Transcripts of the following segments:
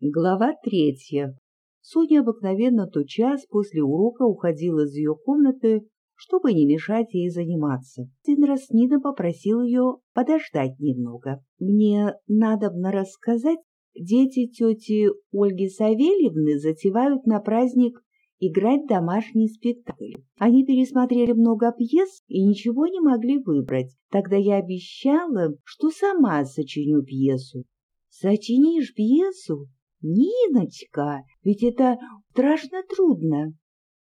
Глава третья. Соня обыкновенно тот час после урока уходила из ее комнаты, чтобы не мешать ей заниматься. Один раз Нина попросил ее подождать немного. «Мне надобно рассказать, дети тети Ольги Савельевны затевают на праздник играть домашний спектакль. Они пересмотрели много пьес и ничего не могли выбрать. Тогда я обещала, что сама сочиню пьесу. Сочинишь пьесу? Ниночка, ведь это страшно трудно.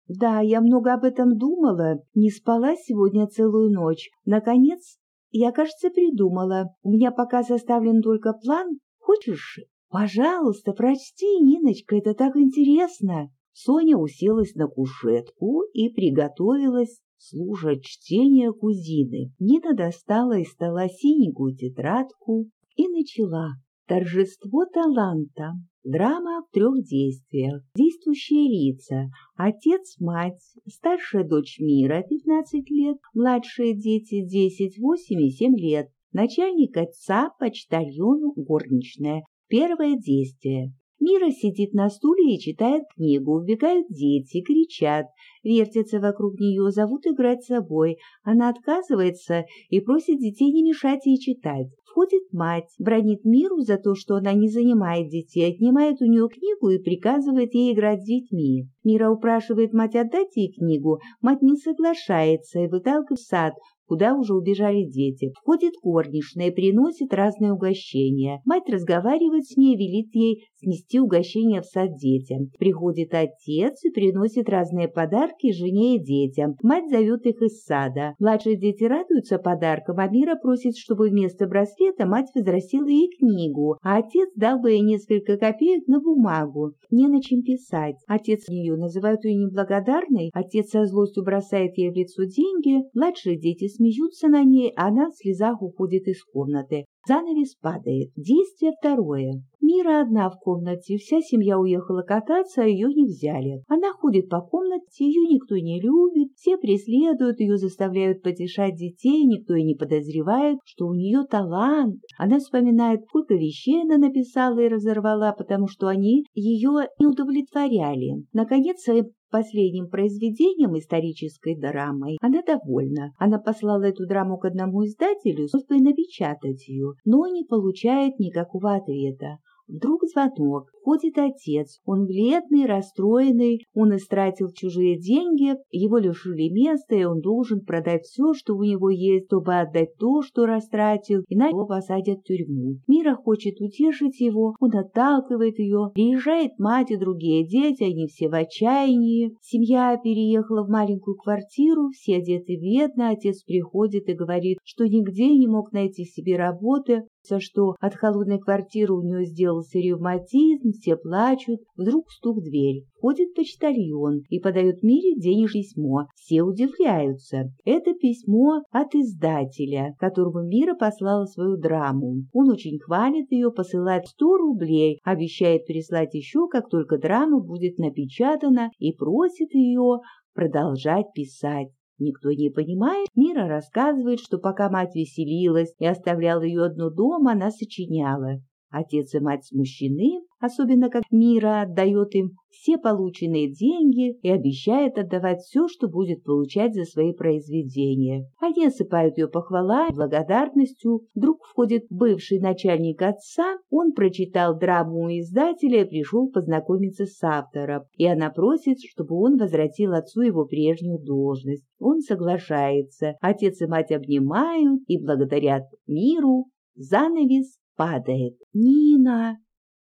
Да, я много об этом думала, не спала сегодня целую ночь. Наконец, я, кажется, придумала. У меня пока составлен только план. Хочешь? Пожалуйста, прочти, Ниночка, это так интересно. Соня уселась на кушетку и приготовилась слушать чтение кузины. Нина достала из стола синенькую тетрадку и начала. Торжество таланта. Драма в трех действиях. Действующие лица. Отец, мать, старшая дочь Мира, 15 лет, младшие дети, 10, 8 и 7 лет. Начальник отца, почтальон, горничная. Первое действие. Мира сидит на стуле и читает книгу, убегают дети, кричат, вертятся вокруг нее, зовут играть с собой. Она отказывается и просит детей не мешать ей читать. Входит мать, бронит Миру за то, что она не занимает детей, отнимает у нее книгу и приказывает ей играть с детьми. Мира упрашивает мать отдать ей книгу, мать не соглашается и выталкивает в сад, куда уже убежали дети. Входит горничная, приносит разные угощения. Мать разговаривает с ней, велит ей снести угощения в сад детям. Приходит отец и приносит разные подарки жене и детям. Мать зовет их из сада. Младшие дети радуются подаркам, а Мира просит, чтобы вместо браслета мать возвратила ей книгу, а отец дал бы ей несколько копеек на бумагу. Не на чем писать. Отец ее называют ее неблагодарной, отец со злостью бросает ей в лицо деньги, младшие дети смеются на ней, а она в слезах уходит из комнаты. Занавес падает. Действие второе. Мира одна в комнате, вся семья уехала кататься, а ее не взяли. Она ходит по комнате, ее никто не любит, все преследуют ее, заставляют потешать детей, никто и не подозревает, что у нее талант. Она вспоминает, сколько вещей она написала и разорвала, потому что они ее не удовлетворяли. Наконец, Последним произведением исторической драмой она довольна. Она послала эту драму к одному издателю просьбой напечатать ее, но не получает никакого ответа. Вдруг звонок. Входит отец. Он бледный, расстроенный. Он истратил чужие деньги. Его лишили места, и он должен продать все, что у него есть, чтобы отдать то, что растратил, иначе его посадят в тюрьму. Мира хочет утешить его. Он отталкивает ее. Приезжает мать и другие дети, они все в отчаянии. Семья переехала в маленькую квартиру, все одеты бедно. Отец приходит и говорит, что нигде не мог найти себе работы, за что от холодной квартиры у нее сделался ревматизм, все плачут. Вдруг стук в дверь. Входит почтальон и подает Мире денежное письмо. Все удивляются. Это письмо от издателя, которому Мира послала свою драму. Он очень хвалит ее, посылает 100 рублей, обещает прислать еще, как только драма будет напечатана, и просит ее продолжать писать. Никто не понимает. Мира рассказывает, что пока мать веселилась и оставляла ее одну дома, она сочиняла. Отец и мать смущены, особенно как Мира отдает им все полученные деньги и обещает отдавать все, что будет получать за свои произведения. Они осыпают ее похвалами, благодарностью. Вдруг входит бывший начальник отца, он прочитал драму у издателя и пришел познакомиться с автором, и она просит, чтобы он возвратил отцу его прежнюю должность. Он соглашается. Отец и мать обнимают и благодарят миру. Занавес падает. «Нина,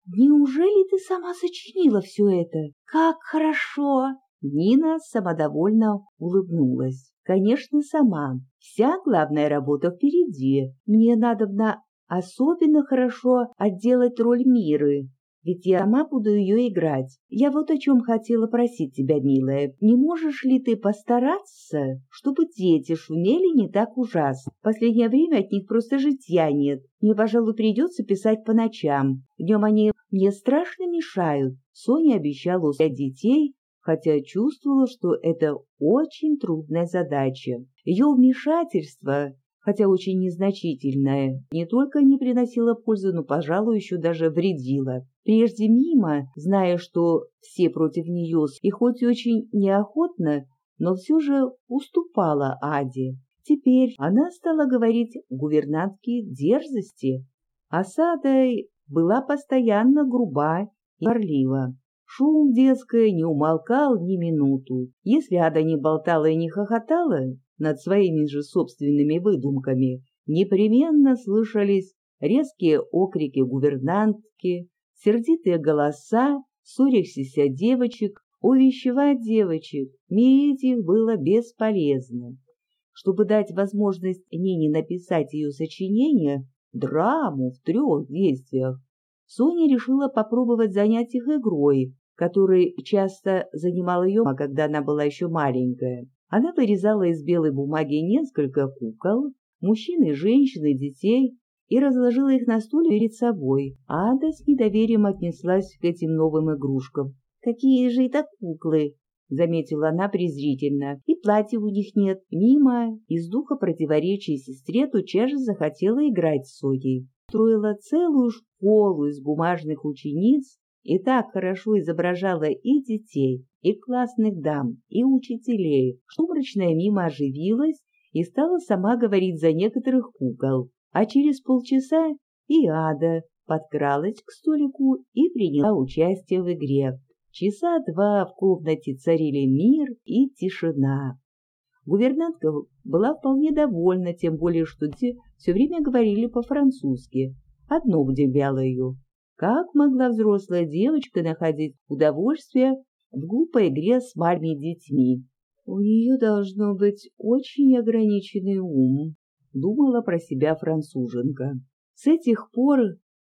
неужели ты сама сочинила все это? Как хорошо!» Нина самодовольно улыбнулась. «Конечно, сама. Вся главная работа впереди. Мне надо на особенно хорошо отделать роль Миры ведь я сама буду ее играть. Я вот о чем хотела просить тебя, милая. Не можешь ли ты постараться, чтобы дети шумели не так ужасно? В последнее время от них просто житья нет. Мне, пожалуй, придется писать по ночам. Днем они мне страшно мешают. Соня обещала усять детей, хотя чувствовала, что это очень трудная задача. Ее вмешательство хотя очень незначительная, не только не приносила пользы, но, пожалуй, еще даже вредила. Прежде мимо, зная, что все против нее, и хоть очень неохотно, но все же уступала Аде. Теперь она стала говорить гувернантке дерзости, а Садой была постоянно груба и орлива. Шум детской не умолкал ни минуту. Если Ада не болтала и не хохотала над своими же собственными выдумками, непременно слышались резкие окрики гувернантки, сердитые голоса ссорящихся девочек, увещевать девочек, мирить их было бесполезно. Чтобы дать возможность Нине написать ее сочинение, драму в трех действиях, Соня решила попробовать занять их игрой, который часто занимал ее, когда она была еще маленькая. Она вырезала из белой бумаги несколько кукол, мужчин и женщин и детей, и разложила их на стуле перед собой. Ада с недоверием отнеслась к этим новым игрушкам. «Какие же это куклы!» — заметила она презрительно. «И платья у них нет». Мимо, из духа противоречия сестре, же захотела играть с Соней. Строила целую школу из бумажных учениц и так хорошо изображала и детей, и классных дам, и учителей, что мрачная мимо оживилась и стала сама говорить за некоторых кукол. А через полчаса и Ада подкралась к столику и приняла участие в игре. Часа два в комнате царили мир и тишина. Гувернантка была вполне довольна, тем более, что те все время говорили по-французски. Одно удивляло ее. Как могла взрослая девочка находить удовольствие в глупой игре с маленькими детьми? У нее должно быть очень ограниченный ум, думала про себя француженка. С этих пор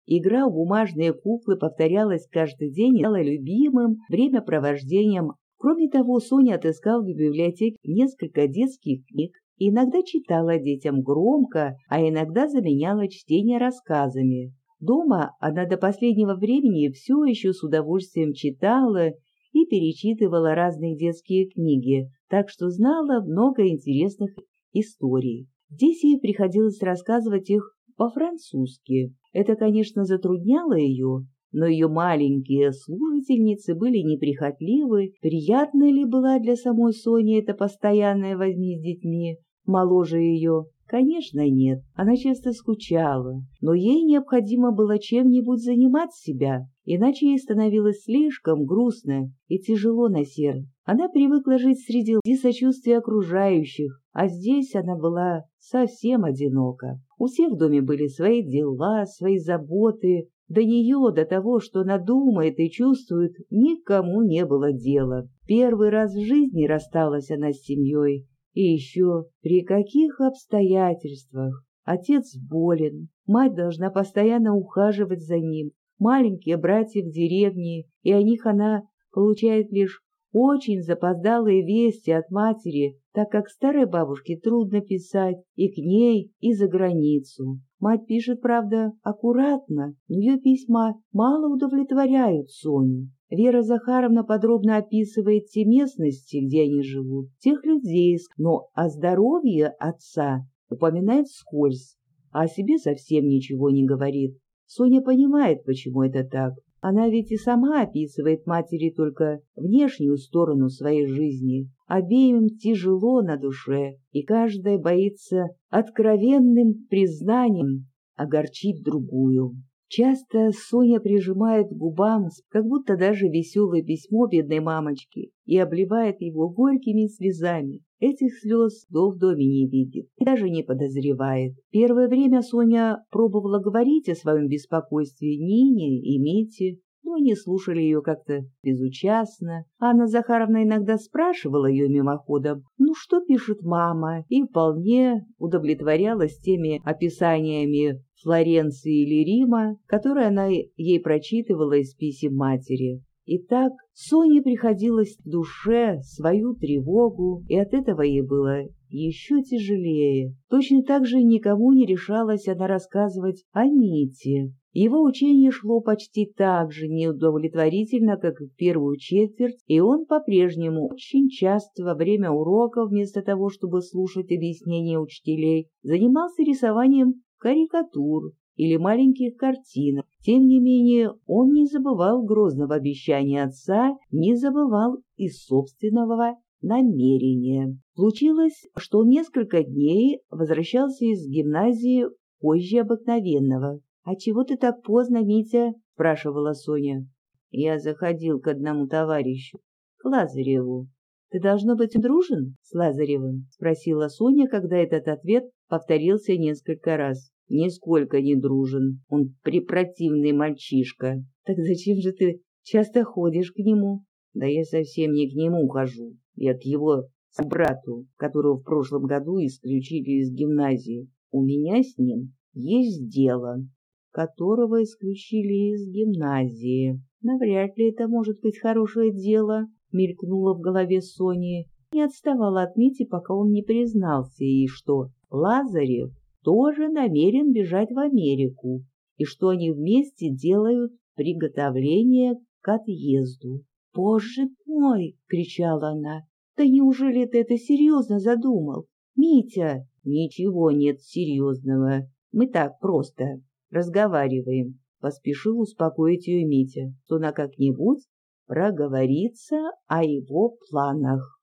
игра в бумажные куклы повторялась каждый день и стала любимым времяпровождением. Кроме того, Соня отыскала в библиотеке несколько детских книг, иногда читала детям громко, а иногда заменяла чтение рассказами. Дома она до последнего времени все еще с удовольствием читала и перечитывала разные детские книги, так что знала много интересных историй. Здесь ей приходилось рассказывать их по-французски. Это, конечно, затрудняло ее, но ее маленькие служительницы были неприхотливы. Приятно ли была для самой Сони эта постоянная возьми с детьми, моложе ее? Конечно, нет, она часто скучала, но ей необходимо было чем-нибудь занимать себя, иначе ей становилось слишком грустно и тяжело на сердце. Она привыкла жить среди сочувствия окружающих, а здесь она была совсем одинока. У всех в доме были свои дела, свои заботы, до нее, до того, что она думает и чувствует, никому не было дела. Первый раз в жизни рассталась она с семьей, и еще при каких обстоятельствах? Отец болен, мать должна постоянно ухаживать за ним, маленькие братья в деревне, и о них она получает лишь очень запоздалые вести от матери, так как старой бабушке трудно писать и к ней, и за границу. Мать пишет, правда, аккуратно, но ее письма мало удовлетворяют Соню. Вера Захаровна подробно описывает те местности, где они живут, тех людей, но о здоровье отца упоминает вскользь, а о себе совсем ничего не говорит. Соня понимает, почему это так. Она ведь и сама описывает матери только внешнюю сторону своей жизни. Обеим тяжело на душе, и каждая боится откровенным признанием огорчить другую. Часто Соня прижимает к губам, как будто даже веселое письмо бедной мамочки, и обливает его горькими слезами. Этих слез до в доме не видит даже не подозревает. Первое время Соня пробовала говорить о своем беспокойстве Нине и Мите, но они слушали ее как-то безучастно. Анна Захаровна иногда спрашивала ее мимоходом, ну что пишет мама, и вполне удовлетворялась теми описаниями Флоренции или Рима, которые она ей прочитывала из писем матери. И так Соне приходилось в душе свою тревогу, и от этого ей было еще тяжелее. Точно так же никому не решалась она рассказывать о Мите. Его учение шло почти так же неудовлетворительно, как и в первую четверть, и он по-прежнему очень часто во время уроков, вместо того, чтобы слушать объяснения учителей, занимался рисованием карикатур или маленьких картинок. Тем не менее, он не забывал грозного обещания отца, не забывал и собственного намерения. Случилось, что несколько дней возвращался из гимназии позже обыкновенного. «А чего ты так поздно, Митя?» — спрашивала Соня. «Я заходил к одному товарищу, к Лазареву». «Ты, должно быть, дружен с Лазаревым?» — спросила Соня, когда этот ответ повторился несколько раз. «Нисколько не дружен. Он препротивный мальчишка». «Так зачем же ты часто ходишь к нему?» «Да я совсем не к нему хожу. Я к его брату, которого в прошлом году исключили из гимназии. У меня с ним есть дело» которого исключили из гимназии. Навряд ли это может быть хорошее дело, мелькнуло в голове Сони. Не отставала от Мити, пока он не признался ей, что Лазарев тоже намерен бежать в Америку, и что они вместе делают приготовление к отъезду. «Боже мой!» — кричала она. «Да неужели ты это серьезно задумал? Митя!» «Ничего нет серьезного. Мы так просто разговариваем, — поспешил успокоить ее Митя, что на как-нибудь проговорится о его планах.